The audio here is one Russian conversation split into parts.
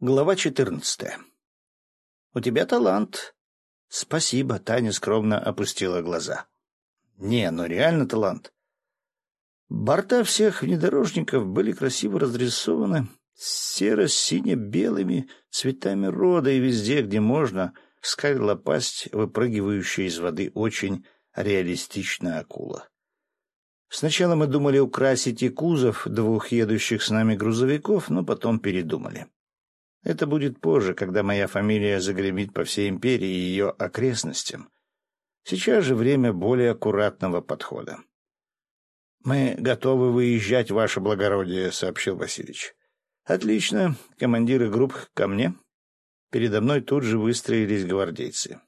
Глава четырнадцатая. «У тебя талант». «Спасибо», — Таня скромно опустила глаза. «Не, ну реально талант». Борта всех внедорожников были красиво разрисованы серо-сине-белыми цветами рода, и везде, где можно, скалила пасть, выпрыгивающая из воды очень реалистичная акула. Сначала мы думали украсить и кузов двух едущих с нами грузовиков, но потом передумали. Это будет позже, когда моя фамилия загремит по всей империи и ее окрестностям. Сейчас же время более аккуратного подхода. «Мы готовы выезжать, ваше благородие», — сообщил Васильевич. «Отлично. Командиры групп ко мне». Передо мной тут же выстроились гвардейцы.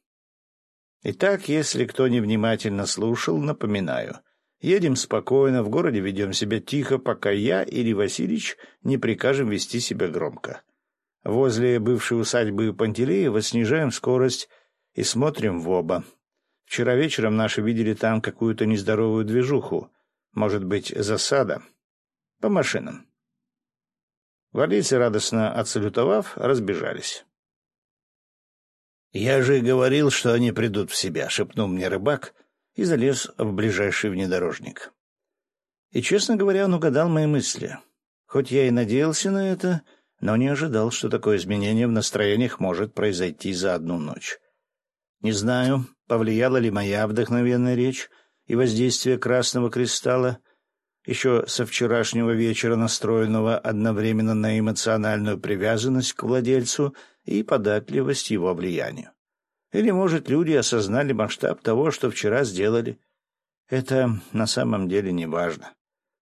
Итак, если кто невнимательно слушал, напоминаю. Едем спокойно, в городе ведем себя тихо, пока я или Васильевич не прикажем вести себя громко. Возле бывшей усадьбы Пантелеева снижаем скорость и смотрим в оба. Вчера вечером наши видели там какую-то нездоровую движуху. Может быть, засада. По машинам. Гвардейцы, радостно отсалютовав, разбежались. «Я же говорил, что они придут в себя», — шепнул мне рыбак и залез в ближайший внедорожник. И, честно говоря, он угадал мои мысли. Хоть я и надеялся на это, — но не ожидал, что такое изменение в настроениях может произойти за одну ночь. Не знаю, повлияла ли моя вдохновенная речь и воздействие красного кристалла, еще со вчерашнего вечера настроенного одновременно на эмоциональную привязанность к владельцу и податливость его влиянию. Или, может, люди осознали масштаб того, что вчера сделали. Это на самом деле не важно.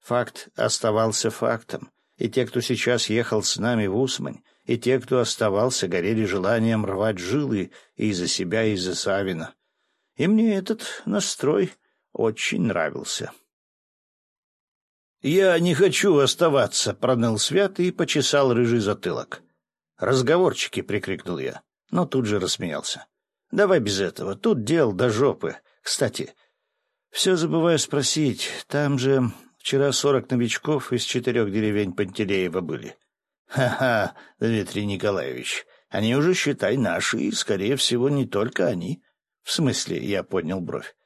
Факт оставался фактом, и те, кто сейчас ехал с нами в Усмань, и те, кто оставался, горели желанием рвать жилы и из-за себя, и из-за Савина. И мне этот настрой очень нравился. «Я не хочу оставаться», — проныл Свят и почесал рыжий затылок. «Разговорчики», — прикрикнул я, но тут же рассмеялся. «Давай без этого, тут дел до жопы. Кстати, все забываю спросить, там же Вчера сорок новичков из четырех деревень Пантелеева были. Ха-ха, Дмитрий Николаевич, они уже, считай, наши, и, скорее всего, не только они. В смысле, я поднял бровь.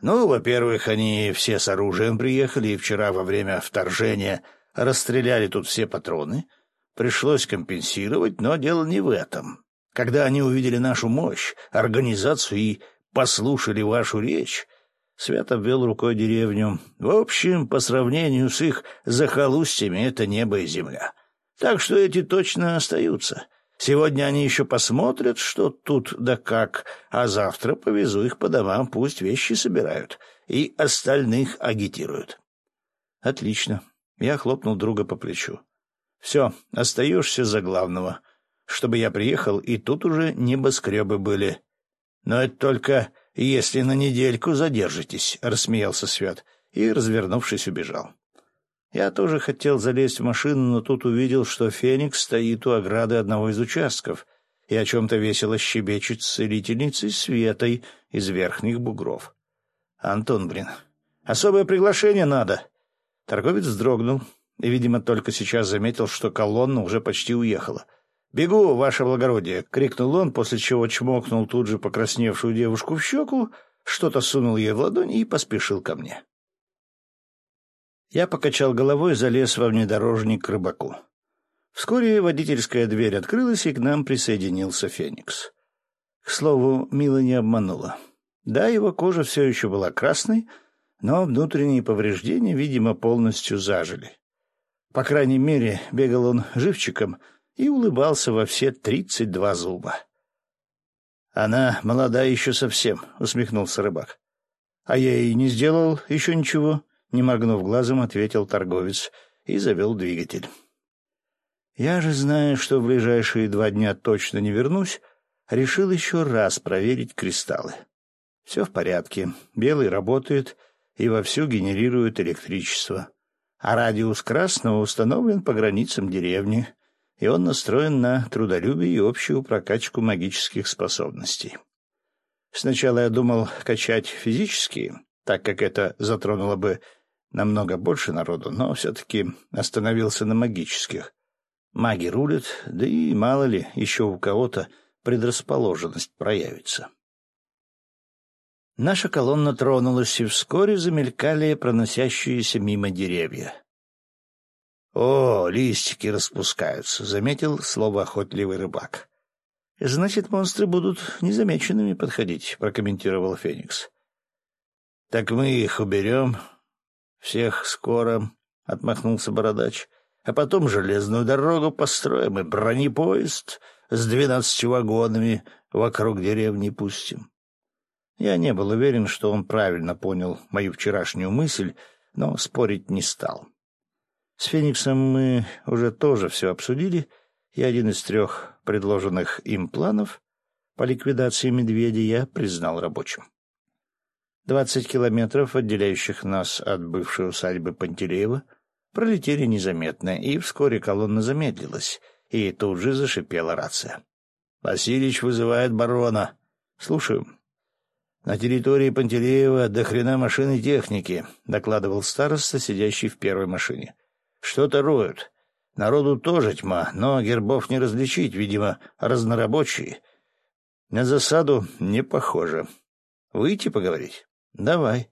Ну, во-первых, они все с оружием приехали, и вчера во время вторжения расстреляли тут все патроны. Пришлось компенсировать, но дело не в этом. Когда они увидели нашу мощь, организацию и послушали вашу речь, Свят обвел рукой деревню. В общем, по сравнению с их захолустьями, это небо и земля. Так что эти точно остаются. Сегодня они еще посмотрят, что тут да как, а завтра повезу их по домам, пусть вещи собирают, и остальных агитируют. Отлично. Я хлопнул друга по плечу. Все, остаешься за главного. Чтобы я приехал, и тут уже небоскребы были. Но это только «Если на недельку задержитесь», — рассмеялся Свят и, развернувшись, убежал. Я тоже хотел залезть в машину, но тут увидел, что Феникс стоит у ограды одного из участков и о чем-то весело щебечет с целительницей Светой из верхних бугров. «Антон, блин, особое приглашение надо!» Торговец вздрогнул и, видимо, только сейчас заметил, что колонна уже почти уехала — «Бегу, ваше благородие!» — крикнул он, после чего чмокнул тут же покрасневшую девушку в щеку, что-то сунул ей в ладонь и поспешил ко мне. Я покачал головой и залез во внедорожник к рыбаку. Вскоре водительская дверь открылась, и к нам присоединился Феникс. К слову, Мила не обманула. Да, его кожа все еще была красной, но внутренние повреждения, видимо, полностью зажили. По крайней мере, бегал он живчиком — и улыбался во все тридцать два зуба. «Она молода еще совсем», — усмехнулся рыбак. «А я и не сделал еще ничего», — не моргнув глазом, ответил торговец и завел двигатель. «Я же, знаю, что в ближайшие два дня точно не вернусь, решил еще раз проверить кристаллы. Все в порядке, белый работает и вовсю генерирует электричество, а радиус красного установлен по границам деревни» и он настроен на трудолюбие и общую прокачку магических способностей. Сначала я думал качать физические, так как это затронуло бы намного больше народу, но все-таки остановился на магических. Маги рулят, да и мало ли, еще у кого-то предрасположенность проявится. Наша колонна тронулась, и вскоре замелькали проносящиеся мимо деревья. «О, листики распускаются», — заметил слово охотливый рыбак. «Значит, монстры будут незамеченными подходить», — прокомментировал Феникс. «Так мы их уберем. Всех скоро», — отмахнулся Бородач. «А потом железную дорогу построим и бронепоезд с двенадцатью вагонами вокруг деревни пустим». Я не был уверен, что он правильно понял мою вчерашнюю мысль, но спорить не стал. С Фениксом мы уже тоже все обсудили, и один из трех предложенных им планов по ликвидации медведя я признал рабочим. Двадцать километров, отделяющих нас от бывшей усадьбы Пантелеева, пролетели незаметно, и вскоре колонна замедлилась, и тут же зашипела рация. — Васильич вызывает барона. — Слушаю. — На территории Пантелеева до хрена машины техники, — докладывал староста, сидящий в первой машине. — что-то роют. Народу тоже тьма, но гербов не различить, видимо, разнорабочие. На засаду не похоже. Выйти поговорить? Давай.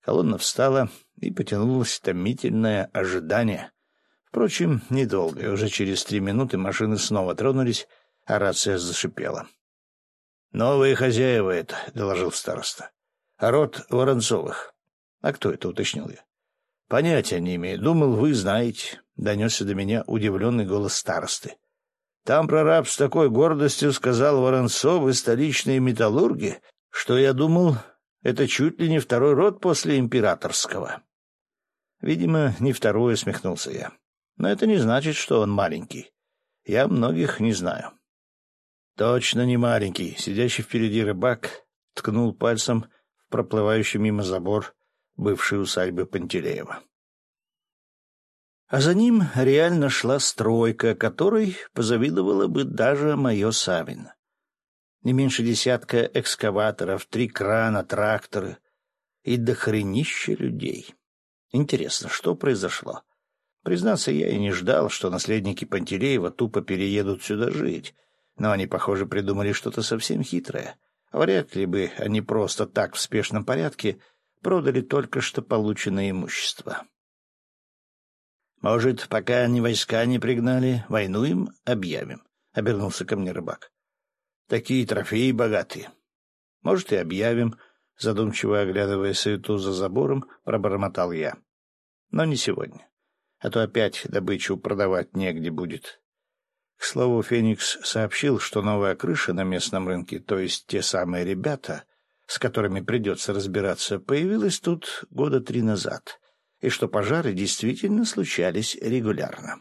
Колонна встала, и потянулось томительное ожидание. Впрочем, недолго, уже через три минуты машины снова тронулись, а рация зашипела. — Новые хозяева это, — доложил староста. — род Воронцовых. — А кто это, — уточнил я. — Понятия не имею. Думал, вы знаете, — донесся до меня удивленный голос старосты. Там прораб с такой гордостью сказал Воронцов и столичные металлурги, что я думал, это чуть ли не второй род после императорского. Видимо, не второй, усмехнулся я. Но это не значит, что он маленький. Я многих не знаю. Точно не маленький. Сидящий впереди рыбак ткнул пальцем в проплывающий мимо забор бывшей усадьбы Пантелеева. А за ним реально шла стройка, которой позавидовала бы даже мое Савин. Не меньше десятка экскаваторов, три крана, тракторы и дохренища людей. Интересно, что произошло? Признаться, я и не ждал, что наследники Пантелеева тупо переедут сюда жить, но они, похоже, придумали что-то совсем хитрое. Вряд ли бы они просто так в спешном порядке продали только что полученное имущество. «Может, пока они войска не пригнали, войну им объявим», — обернулся ко мне рыбак. «Такие трофеи богатые». «Может, и объявим», — задумчиво оглядывая суету за забором, пробормотал я. «Но не сегодня, а то опять добычу продавать негде будет». К слову, Феникс сообщил, что новая крыша на местном рынке, то есть те самые ребята — с которыми придется разбираться, появилась тут года три назад, и что пожары действительно случались регулярно.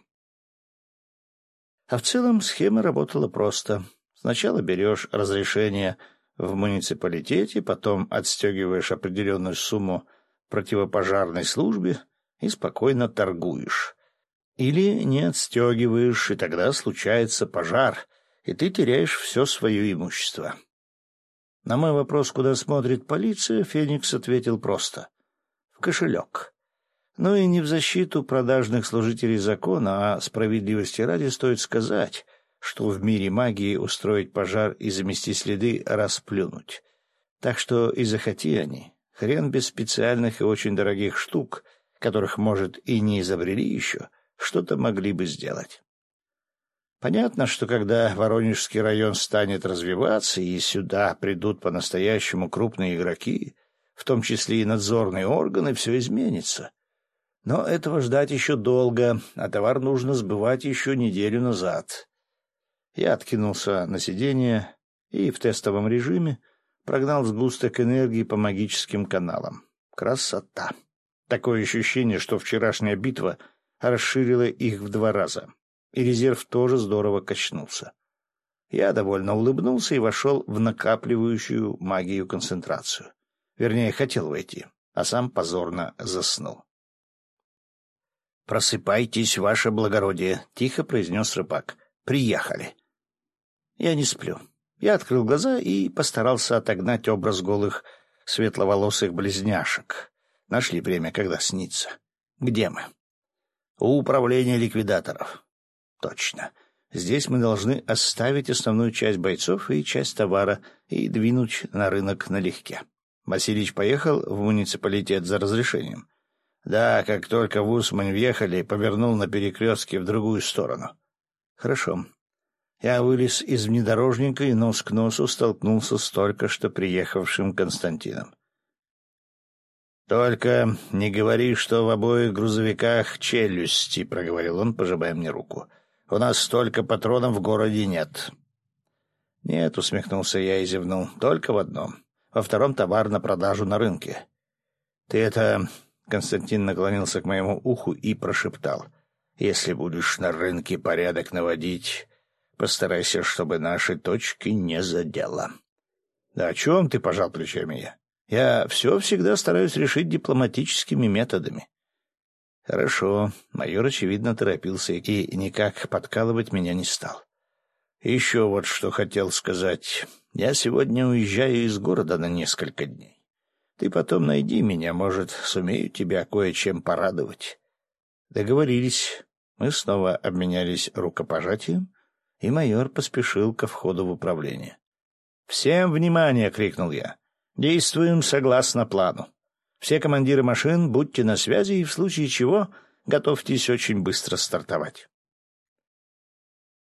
А в целом схема работала просто. Сначала берешь разрешение в муниципалитете, потом отстегиваешь определенную сумму противопожарной службе и спокойно торгуешь. Или не отстегиваешь, и тогда случается пожар, и ты теряешь все свое имущество. На мой вопрос, куда смотрит полиция, Феникс ответил просто — в кошелек. Ну и не в защиту продажных служителей закона, а справедливости ради стоит сказать, что в мире магии устроить пожар и замести следы — расплюнуть. Так что и захоти они, хрен без специальных и очень дорогих штук, которых, может, и не изобрели еще, что-то могли бы сделать. Понятно, что когда Воронежский район станет развиваться, и сюда придут по-настоящему крупные игроки, в том числе и надзорные органы, все изменится. Но этого ждать еще долго, а товар нужно сбывать еще неделю назад. Я откинулся на сиденье и в тестовом режиме прогнал сгусток энергии по магическим каналам. Красота! Такое ощущение, что вчерашняя битва расширила их в два раза и резерв тоже здорово качнулся. Я довольно улыбнулся и вошел в накапливающую магию концентрацию. Вернее, хотел войти, а сам позорно заснул. «Просыпайтесь, ваше благородие», — тихо произнес рыбак. «Приехали». Я не сплю. Я открыл глаза и постарался отогнать образ голых светловолосых близняшек. Нашли время, когда снится. Где мы? У управления ликвидаторов. Точно. Здесь мы должны оставить основную часть бойцов и часть товара и двинуть на рынок налегке. Васильевич поехал в муниципалитет за разрешением. Да, как только в Усмань въехали, повернул на перекрестке в другую сторону. Хорошо. Я вылез из внедорожника и нос к носу столкнулся с только что приехавшим Константином. «Только не говори, что в обоих грузовиках челюсти», — проговорил он, пожимая мне руку. «У нас столько патронов в городе нет». «Нет», — усмехнулся я и зевнул, — «только в одном. Во втором товар на продажу на рынке». «Ты это...» — Константин наклонился к моему уху и прошептал. «Если будешь на рынке порядок наводить, постарайся, чтобы наши точки не задело». «Да о чем ты?» — пожал плечами я. Я все всегда стараюсь решить дипломатическими методами. Хорошо. Майор, очевидно, торопился и никак подкалывать меня не стал. Еще вот что хотел сказать. Я сегодня уезжаю из города на несколько дней. Ты потом найди меня, может, сумею тебя кое-чем порадовать. Договорились. Мы снова обменялись рукопожатием, и майор поспешил ко входу в управление. «Всем внимание!» — крикнул я. Действуем согласно плану. Все командиры машин, будьте на связи и в случае чего готовьтесь очень быстро стартовать.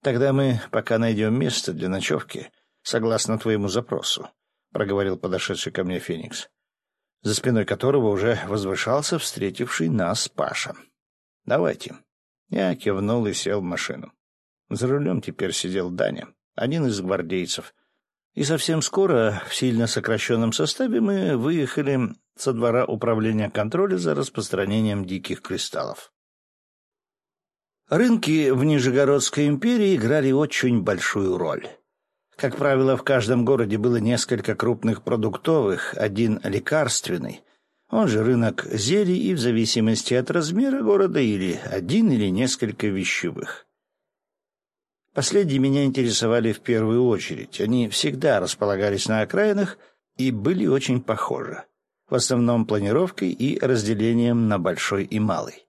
Тогда мы пока найдем место для ночевки, согласно твоему запросу, — проговорил подошедший ко мне Феникс, за спиной которого уже возвышался встретивший нас Паша. — Давайте. Я кивнул и сел в машину. За рулем теперь сидел Даня, один из гвардейцев, и совсем скоро, в сильно сокращенном составе, мы выехали со двора управления контроля за распространением диких кристаллов. Рынки в Нижегородской империи играли очень большую роль. Как правило, в каждом городе было несколько крупных продуктовых, один лекарственный, он же рынок зелий и в зависимости от размера города или один или несколько вещевых. Последние меня интересовали в первую очередь. Они всегда располагались на окраинах и были очень похожи. В основном планировкой и разделением на большой и малый.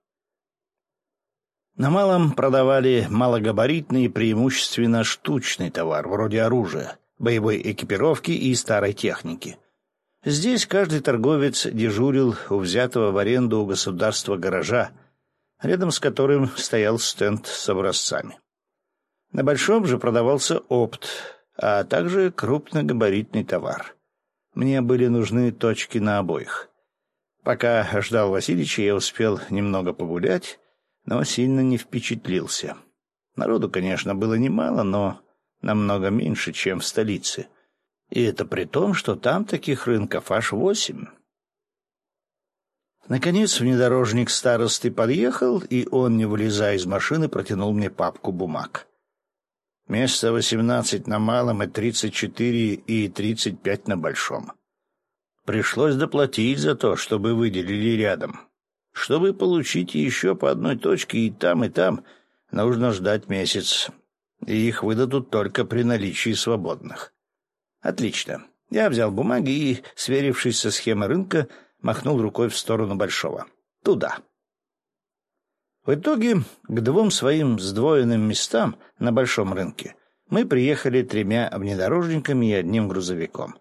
На малом продавали малогабаритный, преимущественно штучный товар, вроде оружия, боевой экипировки и старой техники. Здесь каждый торговец дежурил у взятого в аренду у государства гаража, рядом с которым стоял стенд с образцами. На большом же продавался опт, а также крупногабаритный товар. Мне были нужны точки на обоих. Пока ждал Васильича, я успел немного погулять, но сильно не впечатлился. Народу, конечно, было немало, но намного меньше, чем в столице. И это при том, что там таких рынков аж восемь. Наконец внедорожник старосты подъехал, и он, не вылезая из машины, протянул мне папку бумаг. Место восемнадцать на малом и тридцать четыре и тридцать пять на большом. Пришлось доплатить за то, чтобы выделили рядом. Чтобы получить еще по одной точке и там, и там, нужно ждать месяц. И их выдадут только при наличии свободных. Отлично. Я взял бумаги и, сверившись со схемой рынка, махнул рукой в сторону большого. Туда. В итоге к двум своим сдвоенным местам на большом рынке мы приехали тремя внедорожниками и одним грузовиком.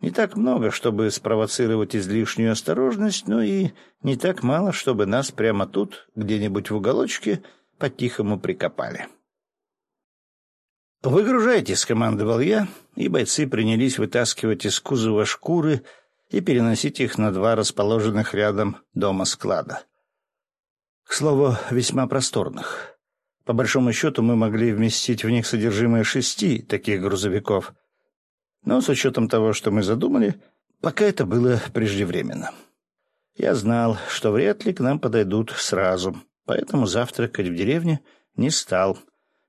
Не так много, чтобы спровоцировать излишнюю осторожность, но и не так мало, чтобы нас прямо тут, где-нибудь в уголочке, по-тихому прикопали. «Выгружайте», — скомандовал я, и бойцы принялись вытаскивать из кузова шкуры и переносить их на два расположенных рядом дома склада. К слову, весьма просторных. По большому счету мы могли вместить в них содержимое шести таких грузовиков. Но с учетом того, что мы задумали, пока это было преждевременно. Я знал, что вряд ли к нам подойдут сразу, поэтому завтракать в деревне не стал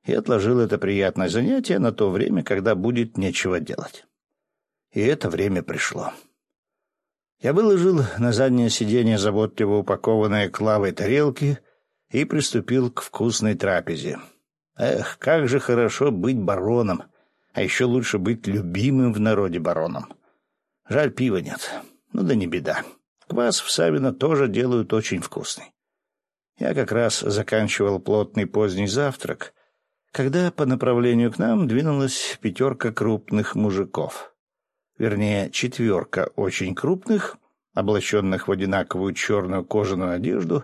и отложил это приятное занятие на то время, когда будет нечего делать. И это время пришло. Я выложил на заднее сиденье заботливо упакованные клавой тарелки и приступил к вкусной трапезе. Эх, как же хорошо быть бароном, а еще лучше быть любимым в народе бароном. Жаль, пива нет. Ну да не беда. Квас в Савино тоже делают очень вкусный. Я как раз заканчивал плотный поздний завтрак, когда по направлению к нам двинулась пятерка крупных мужиков. Вернее, четверка очень крупных, облаченных в одинаковую черную кожаную одежду,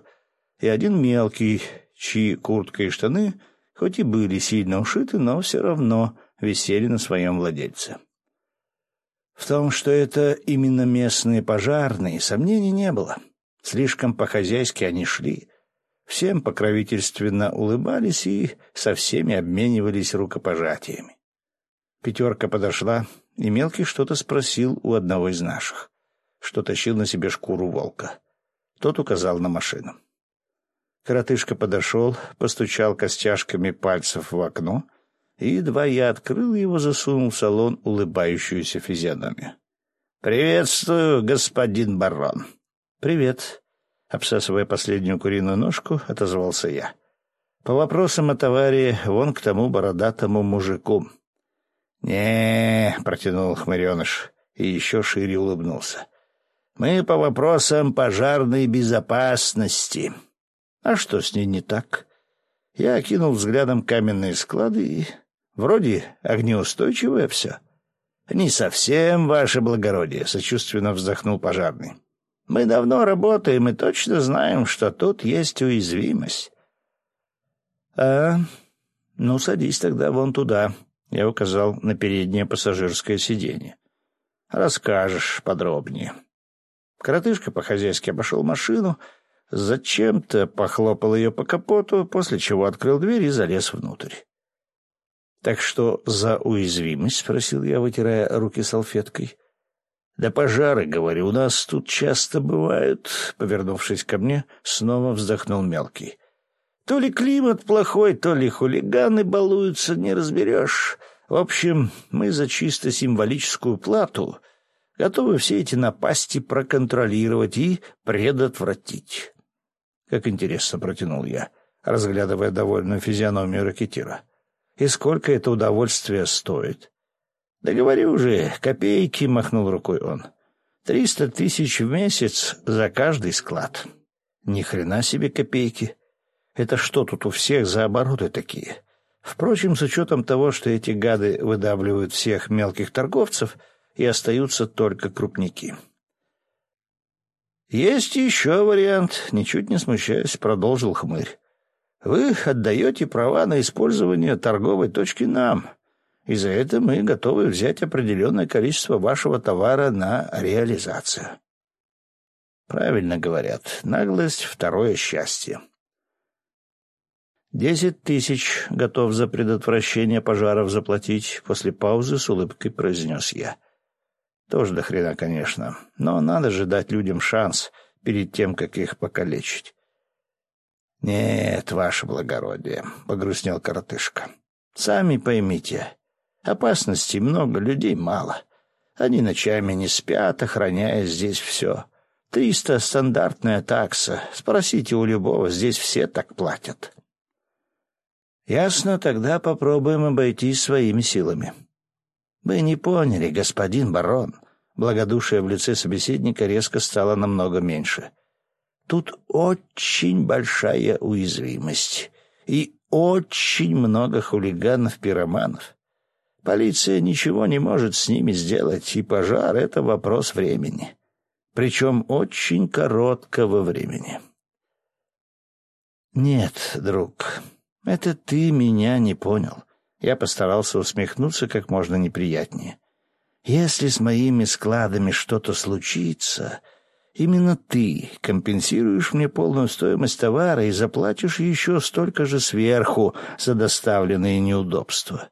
и один мелкий, чьи куртка и штаны, хоть и были сильно ушиты, но все равно висели на своем владельце. В том, что это именно местные пожарные, сомнений не было. Слишком по-хозяйски они шли. Всем покровительственно улыбались и со всеми обменивались рукопожатиями. Пятерка подошла, и Мелкий что-то спросил у одного из наших, что тащил на себе шкуру волка. Тот указал на машину. Коротышка подошел, постучал костяшками пальцев в окно, и едва я открыл его, засунул в салон улыбающуюся физиономию. «Приветствую, господин барон!» «Привет!» — обсасывая последнюю куриную ножку, отозвался я. «По вопросам о товаре вон к тому бородатому мужику». Не протянул хмыреныш и еще шире улыбнулся. «Мы по вопросам пожарной безопасности». А что с ней не так? Я окинул взглядом каменные склады и... Вроде огнеустойчивое все. — Не совсем, ваше благородие, — сочувственно вздохнул пожарный. — Мы давно работаем и точно знаем, что тут есть уязвимость. — А, ну, садись тогда вон туда, — я указал на переднее пассажирское сиденье. — Расскажешь подробнее. Коротышка по-хозяйски обошел машину, — Зачем-то похлопал ее по капоту, после чего открыл дверь и залез внутрь. «Так что за уязвимость?» — спросил я, вытирая руки салфеткой. «Да пожары, говорю, у нас тут часто бывают», — повернувшись ко мне, снова вздохнул мелкий. «То ли климат плохой, то ли хулиганы балуются, не разберешь. В общем, мы за чисто символическую плату готовы все эти напасти проконтролировать и предотвратить». Как интересно протянул я, разглядывая довольную физиономию ракетира. И сколько это удовольствие стоит? Да говорю же, копейки, махнул рукой он. Триста тысяч в месяц за каждый склад. Ни хрена себе копейки. Это что тут у всех за обороты такие? Впрочем, с учетом того, что эти гады выдавливают всех мелких торговцев, и остаются только крупники. «Есть еще вариант», — ничуть не смущаясь, продолжил хмырь. «Вы отдаете права на использование торговой точки нам, и за это мы готовы взять определенное количество вашего товара на реализацию». Правильно говорят, наглость — второе счастье. «Десять тысяч готов за предотвращение пожаров заплатить», — после паузы с улыбкой произнес я. Тоже до хрена, конечно. Но надо же дать людям шанс перед тем, как их покалечить. — Нет, ваше благородие, — погрустнел коротышка. — Сами поймите, опасностей много, людей мало. Они ночами не спят, охраняя здесь все. Триста — стандартная такса. Спросите у любого, здесь все так платят. — Ясно, тогда попробуем обойтись своими силами. — «Вы не поняли, господин барон». Благодушие в лице собеседника резко стало намного меньше. «Тут очень большая уязвимость и очень много хулиганов-пироманов. Полиция ничего не может с ними сделать, и пожар — это вопрос времени. Причем очень короткого времени». «Нет, друг, это ты меня не понял. Я постарался усмехнуться как можно неприятнее. «Если с моими складами что-то случится, именно ты компенсируешь мне полную стоимость товара и заплатишь еще столько же сверху за доставленные неудобства.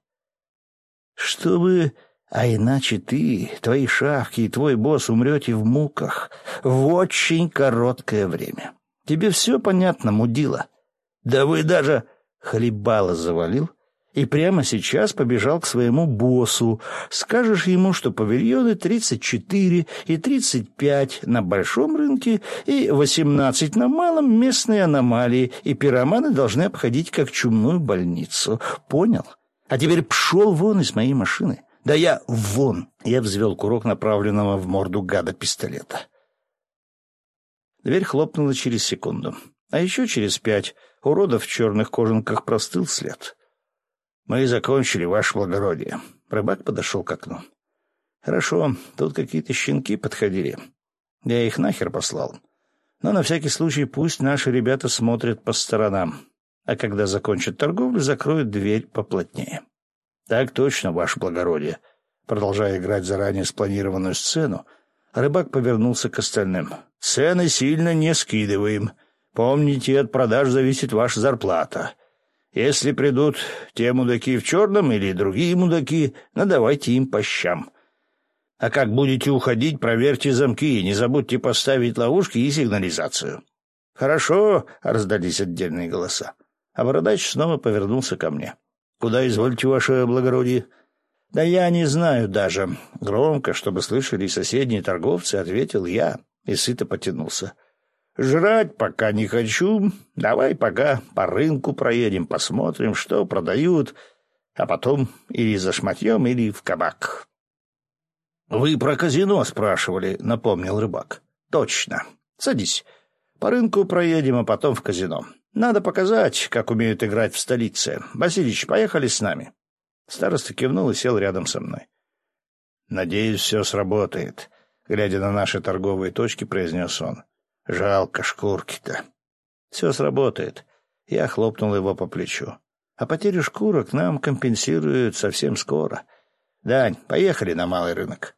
Чтобы... А иначе ты, твои шавки и твой босс умрете в муках в очень короткое время. Тебе все понятно, мудила? Да вы даже хлебало завалил?» и прямо сейчас побежал к своему боссу. Скажешь ему, что павильоны 34 и 35 на большом рынке и 18 на малом местные аномалии, и пироманы должны обходить как чумную больницу. Понял? А теперь пшел вон из моей машины. Да я вон! Я взвел курок направленного в морду гада пистолета. Дверь хлопнула через секунду. А еще через пять уродов в черных кожанках простыл след. Мы закончили, ваше благородие. Рыбак подошел к окну. Хорошо, тут какие-то щенки подходили. Я их нахер послал. Но на всякий случай пусть наши ребята смотрят по сторонам. А когда закончат торговлю, закроют дверь поплотнее. Так точно, ваше благородие. Продолжая играть заранее спланированную сцену, рыбак повернулся к остальным. Цены сильно не скидываем. Помните, от продаж зависит ваша зарплата. Если придут те мудаки в черном или другие мудаки, надавайте им по щам. А как будете уходить, проверьте замки и не забудьте поставить ловушки и сигнализацию. — Хорошо, — раздались отдельные голоса. А бородач снова повернулся ко мне. — Куда извольте, ваше благородие? — Да я не знаю даже. Громко, чтобы слышали соседние торговцы, ответил я и сыто потянулся. — Жрать пока не хочу. Давай пока по рынку проедем, посмотрим, что продают, а потом или за шматьем, или в кабак. «Вы про казино спрашивали», — напомнил рыбак. «Точно. Садись. По рынку проедем, а потом в казино. Надо показать, как умеют играть в столице. Васильич, поехали с нами». Староста кивнул и сел рядом со мной. «Надеюсь, все сработает», — глядя на наши торговые точки, произнес он. «Жалко шкурки-то». «Все сработает». Я хлопнул его по плечу. «А потерю шкурок нам компенсируют совсем скоро». «Дань, поехали на малый рынок».